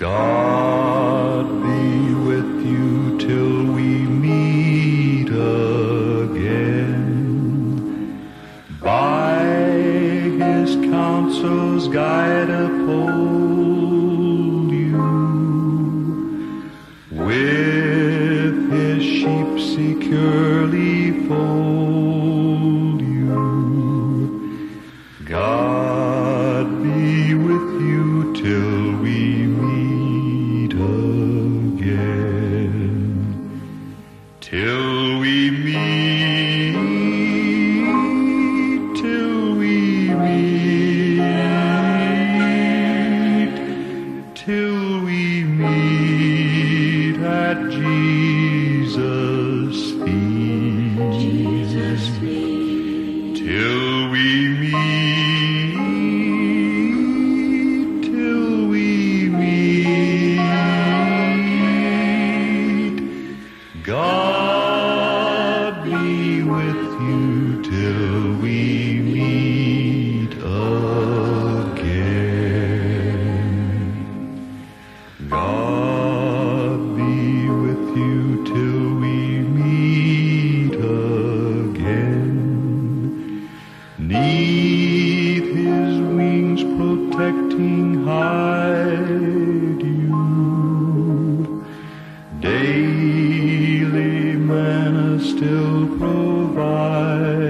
God be with you till we meet again. By his counsels guide uphold you. With his sheep securely fold meet at Jesus' feet. Jesus feet. Till we meet, till we meet. God be with you till we God be with you till we meet again. Neath his wings protecting hide you. Daily manna still provide